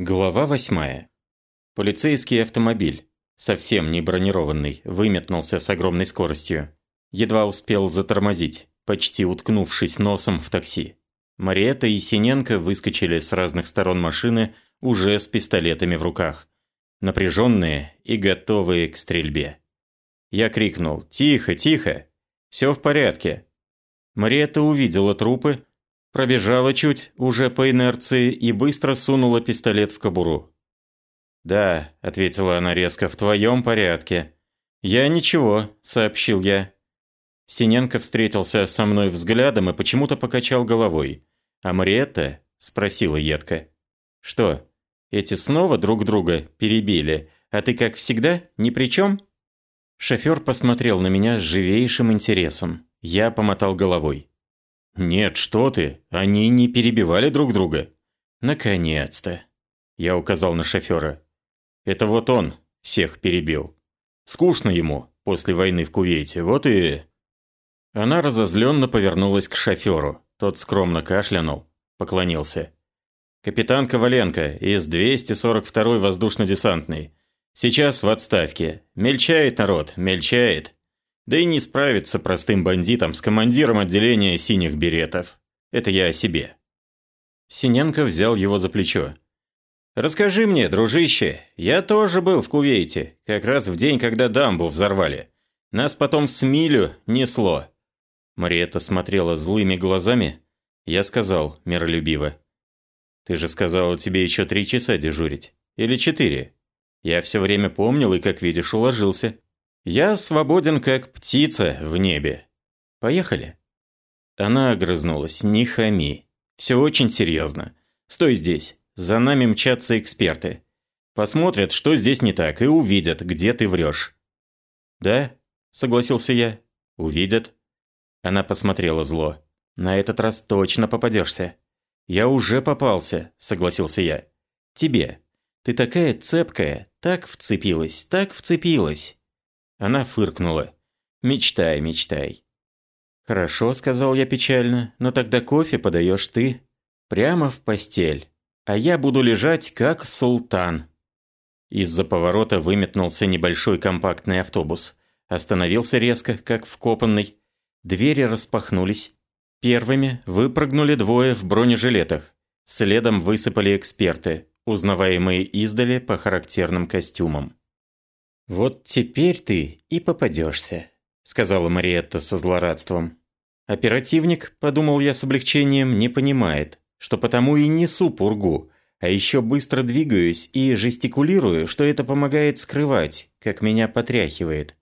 Глава восьмая. Полицейский автомобиль, совсем не бронированный, выметнулся с огромной скоростью. Едва успел затормозить, почти уткнувшись носом в такси. Мариетта и Синенко выскочили с разных сторон машины уже с пистолетами в руках. Напряженные и готовые к стрельбе. Я крикнул «Тихо, тихо! Все в порядке!» Мариетта увидела трупы, Пробежала чуть, уже по инерции, и быстро сунула пистолет в кобуру. «Да», — ответила она резко, — «в твоем порядке». «Я ничего», — сообщил я. Синенко встретился со мной взглядом и почему-то покачал головой. А Мариетта спросила едко. «Что, эти снова друг друга перебили, а ты, как всегда, ни при чем?» Шофер посмотрел на меня с живейшим интересом. Я помотал головой. «Нет, что ты, они не перебивали друг друга». «Наконец-то!» Я указал на шофера. «Это вот он всех перебил. Скучно ему после войны в Кувейте, вот и...» Она разозленно повернулась к шоферу. Тот скромно кашлянул, поклонился. «Капитан Коваленко из 242-й воздушно-десантной. Сейчас в отставке. Мельчает народ, мельчает. Да и не справиться простым бандитом с командиром отделения синих беретов. Это я о себе. Синенко взял его за плечо. «Расскажи мне, дружище, я тоже был в Кувейте, как раз в день, когда дамбу взорвали. Нас потом с милю несло». Мариетта смотрела злыми глазами. Я сказал миролюбиво. «Ты же сказал, тебе еще три часа дежурить. Или четыре. Я все время помнил и, как видишь, уложился. Я свободен, как птица в небе. Поехали?» Она огрызнулась. «Не хами. Все очень серьезно. Стой здесь. За нами мчатся эксперты. Посмотрят, что здесь не так, и увидят, где ты врешь». «Да?» – согласился я. «Увидят». Она посмотрела зло. «На этот раз точно попадешься». «Я уже попался», – согласился я. «Тебе. Ты такая цепкая, так вцепилась, так вцепилась». Она фыркнула. «Мечтай, мечтай». «Хорошо», — сказал я печально, — «но тогда кофе подаешь ты. Прямо в постель. А я буду лежать, как султан». Из-за поворота выметнулся небольшой компактный автобус. Остановился резко, как вкопанный. Двери распахнулись. Первыми выпрыгнули двое в бронежилетах. Следом высыпали эксперты, узнаваемые издали по характерным костюмам. «Вот теперь ты и попадешься», — сказала Мариетта со злорадством. «Оперативник, — подумал я с облегчением, — не понимает, что потому и несу пургу, а еще быстро двигаюсь и жестикулирую, что это помогает скрывать, как меня потряхивает.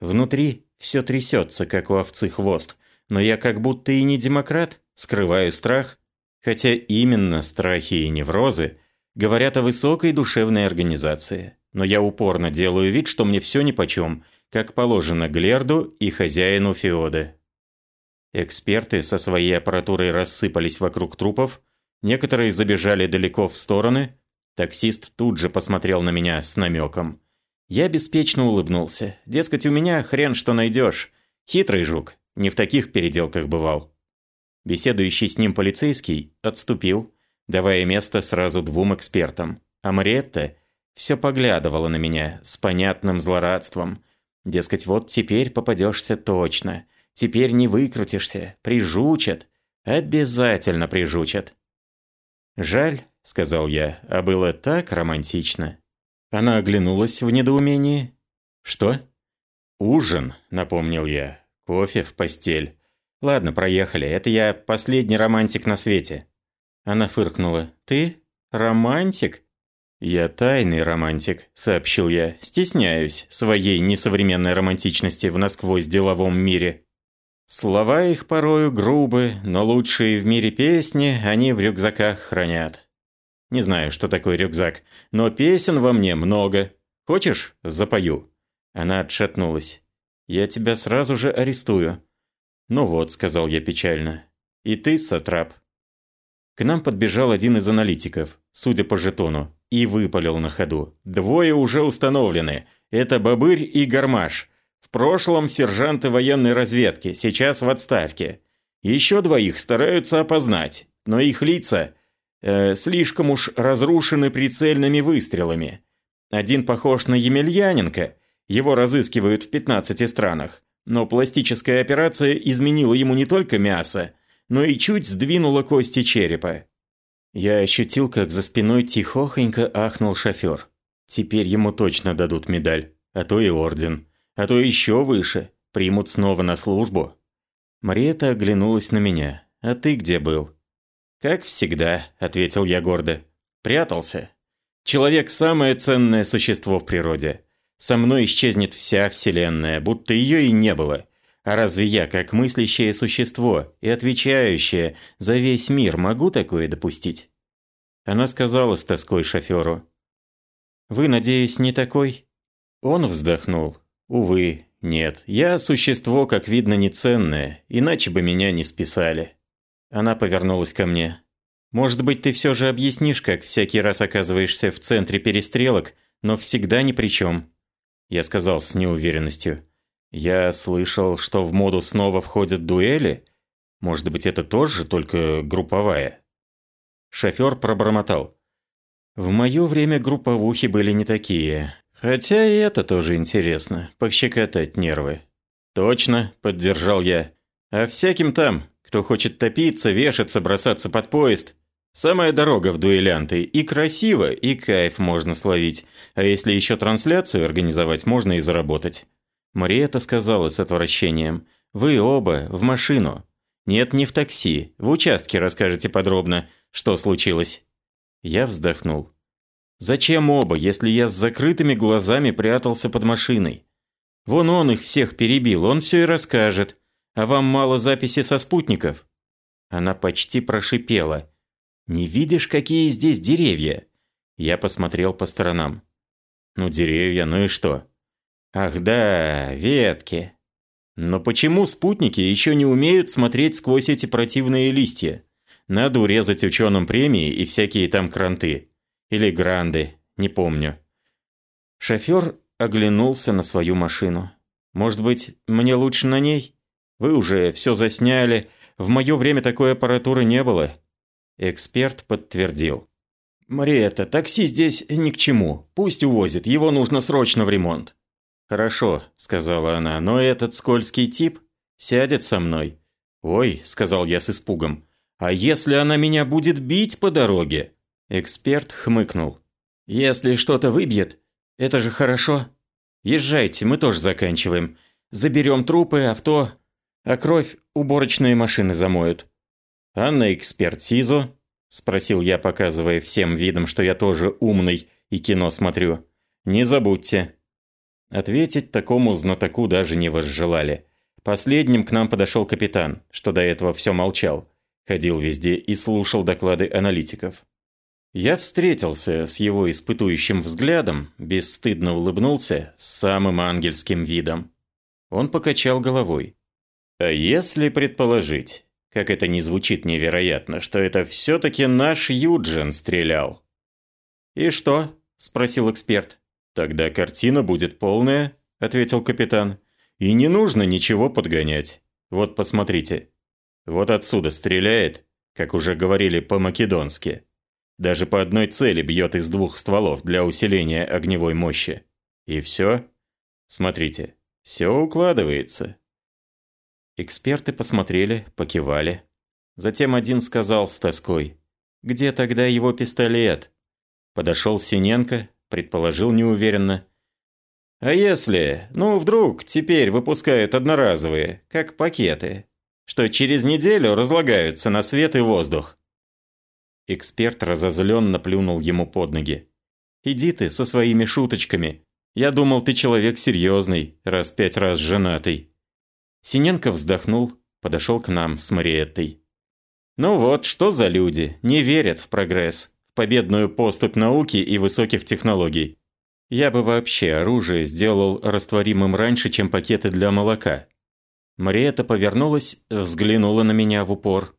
Внутри все трясется, как у овцы хвост, но я как будто и не демократ, скрываю страх, хотя именно страхи и неврозы говорят о высокой душевной организации но я упорно делаю вид, что мне все нипочем, как положено Глерду и хозяину Феоды. Эксперты со своей аппаратурой рассыпались вокруг трупов, некоторые забежали далеко в стороны, таксист тут же посмотрел на меня с намеком. Я беспечно улыбнулся, дескать, у меня хрен что найдешь, хитрый жук, не в таких переделках бывал. Беседующий с ним полицейский отступил, давая место сразу двум экспертам, а Мариетта – все поглядывала на меня с понятным злорадством. Дескать, вот теперь попадешься точно. Теперь не выкрутишься. Прижучат. Обязательно прижучат. «Жаль», — сказал я, — «а было так романтично». Она оглянулась в недоумении. «Что?» «Ужин», — напомнил я. «Кофе в постель». «Ладно, проехали. Это я последний романтик на свете». Она фыркнула. «Ты? Романтик? «Я тайный романтик», — сообщил я. «Стесняюсь своей несовременной романтичности в насквозь деловом мире». Слова их порою грубы, но лучшие в мире песни они в рюкзаках хранят. Не знаю, что такое рюкзак, но песен во мне много. Хочешь, запою?» Она отшатнулась. «Я тебя сразу же арестую». «Ну вот», — сказал я печально. «И ты, Сатрап». К нам подбежал один из аналитиков, судя по жетону и выпалил на ходу. «Двое уже установлены. Это Бобырь и Гармаш. В прошлом сержанты военной разведки, сейчас в отставке. Еще двоих стараются опознать, но их лица э, слишком уж разрушены прицельными выстрелами. Один похож на Емельяненко, его разыскивают в 15 странах, но пластическая операция изменила ему не только мясо, но и чуть сдвинула кости черепа. Я ощутил, как за спиной тихохонько ахнул шофер. Теперь ему точно дадут медаль, а то и орден, а то еще выше, примут снова на службу. Мариэта оглянулась на меня. «А ты где был?» «Как всегда», — ответил я гордо. «Прятался. Человек – самое ценное существо в природе. Со мной исчезнет вся Вселенная, будто ее и не было. А разве я, как мыслящее существо и отвечающее за весь мир, могу такое допустить?» Она сказала с тоской шоферу. «Вы, надеюсь, не такой?» Он вздохнул. «Увы, нет. Я существо, как видно, неценное, иначе бы меня не списали». Она повернулась ко мне. «Может быть, ты все же объяснишь, как всякий раз оказываешься в центре перестрелок, но всегда ни при чем?» Я сказал с неуверенностью. «Я слышал, что в моду снова входят дуэли. Может быть, это тоже, только групповая?» Шофер пробормотал. «В мое время групповухи были не такие. Хотя и это тоже интересно, пощекотать нервы». «Точно», – поддержал я. «А всяким там, кто хочет топиться, вешаться, бросаться под поезд. Самая дорога в дуэлянты. И красиво, и кайф можно словить. А если еще трансляцию организовать, можно и заработать». Мариэта сказала с отвращением. «Вы оба в машину. Нет, не в такси. В участке расскажете подробно, что случилось». Я вздохнул. «Зачем оба, если я с закрытыми глазами прятался под машиной? Вон он их всех перебил, он все и расскажет. А вам мало записи со спутников?» Она почти прошипела. «Не видишь, какие здесь деревья?» Я посмотрел по сторонам. «Ну, деревья, ну и что?» «Ах да, ветки!» «Но почему спутники еще не умеют смотреть сквозь эти противные листья? Надо урезать ученым премии и всякие там кранты. Или гранды, не помню». Шофер оглянулся на свою машину. «Может быть, мне лучше на ней? Вы уже все засняли. В мое время такой аппаратуры не было. Эксперт подтвердил. «Мариэта, такси здесь ни к чему. Пусть увозит, его нужно срочно в ремонт». «Хорошо», — сказала она, — «но этот скользкий тип сядет со мной». «Ой», — сказал я с испугом, — «а если она меня будет бить по дороге?» Эксперт хмыкнул. «Если что-то выбьет, это же хорошо. Езжайте, мы тоже заканчиваем. Заберем трупы, авто, а кровь уборочные машины замоют. «А на экспертизу?» – спросил я, показывая всем видом, что я тоже умный и кино смотрю. «Не забудьте». Ответить такому знатоку даже не возжелали. Последним к нам подошел капитан, что до этого все молчал. Ходил везде и слушал доклады аналитиков. Я встретился с его испытующим взглядом, бесстыдно улыбнулся с самым ангельским видом. Он покачал головой. «А если предположить, как это не звучит невероятно, что это все-таки наш Юджин стрелял. «И что?» – спросил эксперт. «Тогда картина будет полная», – ответил капитан. «И не нужно ничего подгонять. Вот посмотрите. Вот отсюда стреляет, как уже говорили по-македонски. Даже по одной цели бьет из двух стволов для усиления огневой мощи. И все? Смотрите, все укладывается. Эксперты посмотрели, покивали. Затем один сказал с тоской. «Где тогда его пистолет?» Подошел Синенко, предположил неуверенно. «А если, ну вдруг, теперь выпускают одноразовые, как пакеты, что через неделю разлагаются на свет и воздух?» Эксперт разозленно плюнул ему под ноги. «Иди ты со своими шуточками. Я думал, ты человек серьезный, раз пять раз женатый». Синенко вздохнул, подошел к нам с Мариеттой. «Ну вот, что за люди, не верят в прогресс, победную поступь науки и высоких технологий. Я бы вообще оружие сделал растворимым раньше, чем пакеты для молока». Мариетта повернулась, взглянула на меня в упор.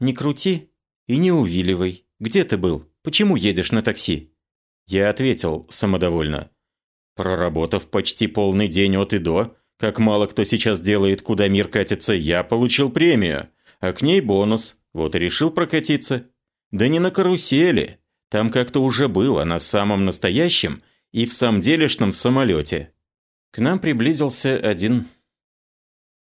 «Не крути и не увиливай. Где ты был? Почему едешь на такси?» Я ответил самодовольно. Проработав почти полный день от и до, как мало кто сейчас делает, куда мир катится, я получил премию, а к ней бонус, вот и решил прокатиться. Да не на карусели. Там как-то уже было на самом настоящем и в самом делешном самолете. К нам приблизился один...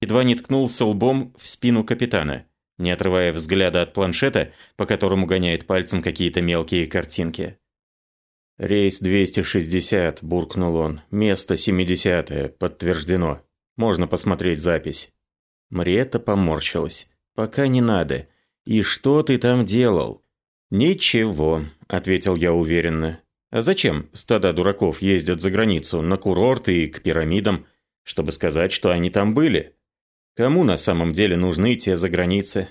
Едва не ткнулся лбом в спину капитана, не отрывая взгляда от планшета, по которому гоняет пальцем какие-то мелкие картинки. «Рейс 260», – буркнул он. «Место 70-е, подтверждено. Можно посмотреть запись». Мариетта поморщилась. «Пока не надо. И что ты там делал?» «Ничего», – ответил я уверенно. «А зачем стада дураков ездят за границу, на курорты и к пирамидам, чтобы сказать, что они там были? Кому на самом деле нужны те за границы?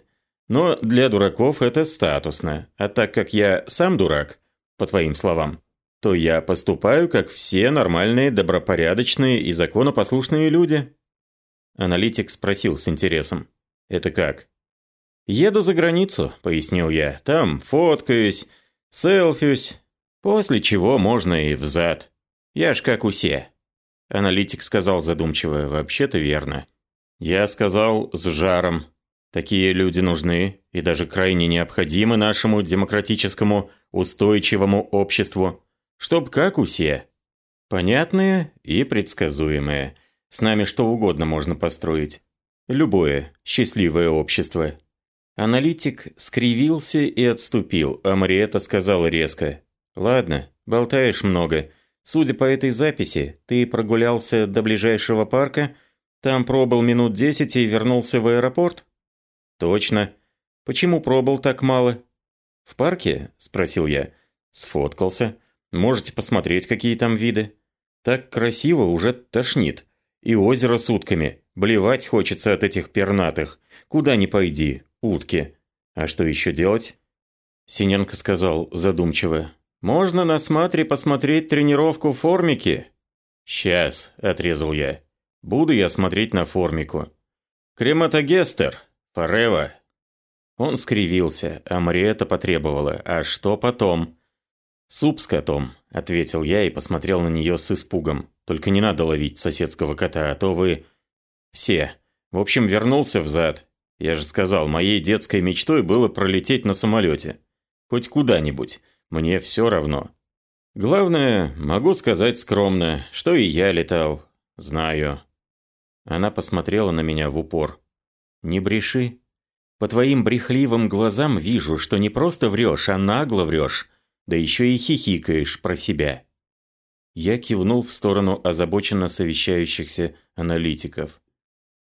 Но для дураков это статусно, а так как я сам дурак, по твоим словам, то я поступаю, как все нормальные, добропорядочные и законопослушные люди». Аналитик спросил с интересом. «Это как?» «Еду за границу», — пояснил я. «Там фоткаюсь, селфюсь, после чего можно и взад. Я ж как усе». Аналитик сказал задумчиво, «Вообще-то верно». Я сказал с жаром. Такие люди нужны и даже крайне необходимы нашему демократическому устойчивому обществу, чтоб как усе. Понятные и предсказуемые. С нами что угодно можно построить. Любое счастливое общество. Аналитик скривился и отступил, а Мариэта сказала резко. «Ладно, болтаешь много. Судя по этой записи, ты прогулялся до ближайшего парка, там пробыл минут десять и вернулся в аэропорт?» «Точно. Почему пробыл так мало?» «В парке?» – спросил я. «Сфоткался. Можете посмотреть, какие там виды. Так красиво уже тошнит. И озеро с утками. Блевать хочется от этих пернатых. Куда ни пойди, утки. А что еще делать? Синенко сказал задумчиво. «Можно на смотре посмотреть тренировку формики?» «Сейчас», – отрезал я. «Буду я смотреть на формику». «Крематогестер! Форева!» Он скривился, а Мариэта потребовала. «А что потом?» «Суп с котом», – ответил я и посмотрел на нее с испугом. «Только не надо ловить соседского кота, а то вы...» «Все. В общем, вернулся взад. Я же сказал, моей детской мечтой было пролететь на самолете. Хоть куда-нибудь. Мне все равно. Главное, могу сказать скромно, что и я летал. Знаю. Она посмотрела на меня в упор. Не бреши. По твоим брехливым глазам вижу, что не просто врешь, а нагло врешь. Да еще и хихикаешь про себя. Я кивнул в сторону озабоченно совещающихся аналитиков.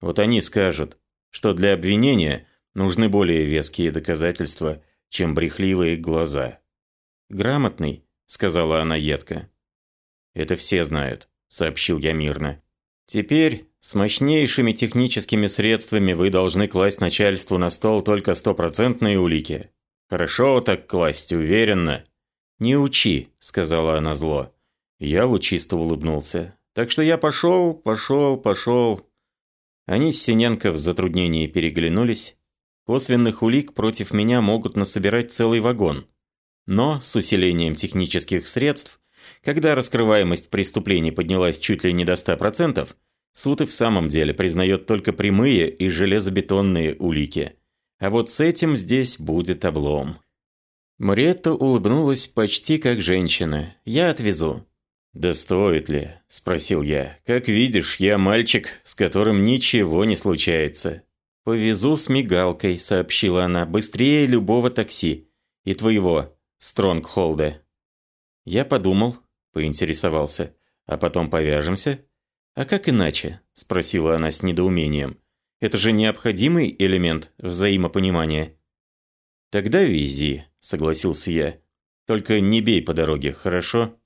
Вот они скажут, что для обвинения нужны более веские доказательства, чем брехливые глаза. «Грамотный», — сказала она едко. «Это все знают», — сообщил я мирно. «Теперь с мощнейшими техническими средствами вы должны класть начальству на стол только стопроцентные улики. Хорошо так класть, уверенно». «Не учи», — сказала она зло. Я лучисто улыбнулся. «Так что я пошел, пошел, пошел. Они с Синенко в затруднении переглянулись. Косвенных улик против меня могут насобирать целый вагон. Но с усилением технических средств, когда раскрываемость преступлений поднялась чуть ли не до 100%, суд и в самом деле признает только прямые и железобетонные улики. А вот с этим здесь будет облом. Мариетта улыбнулась почти как женщина. «Я отвезу». «Да стоит ли?» – спросил я. «Как видишь, я мальчик, с которым ничего не случается». «Повезу с мигалкой», – сообщила она, – «быстрее любого такси. И твоего, Стронгхолда». Я подумал, поинтересовался. «А потом повяжемся?» «А как иначе?» – спросила она с недоумением. «Это же необходимый элемент взаимопонимания». «Тогда вези», – согласился я. «Только не бей по дороге, хорошо?»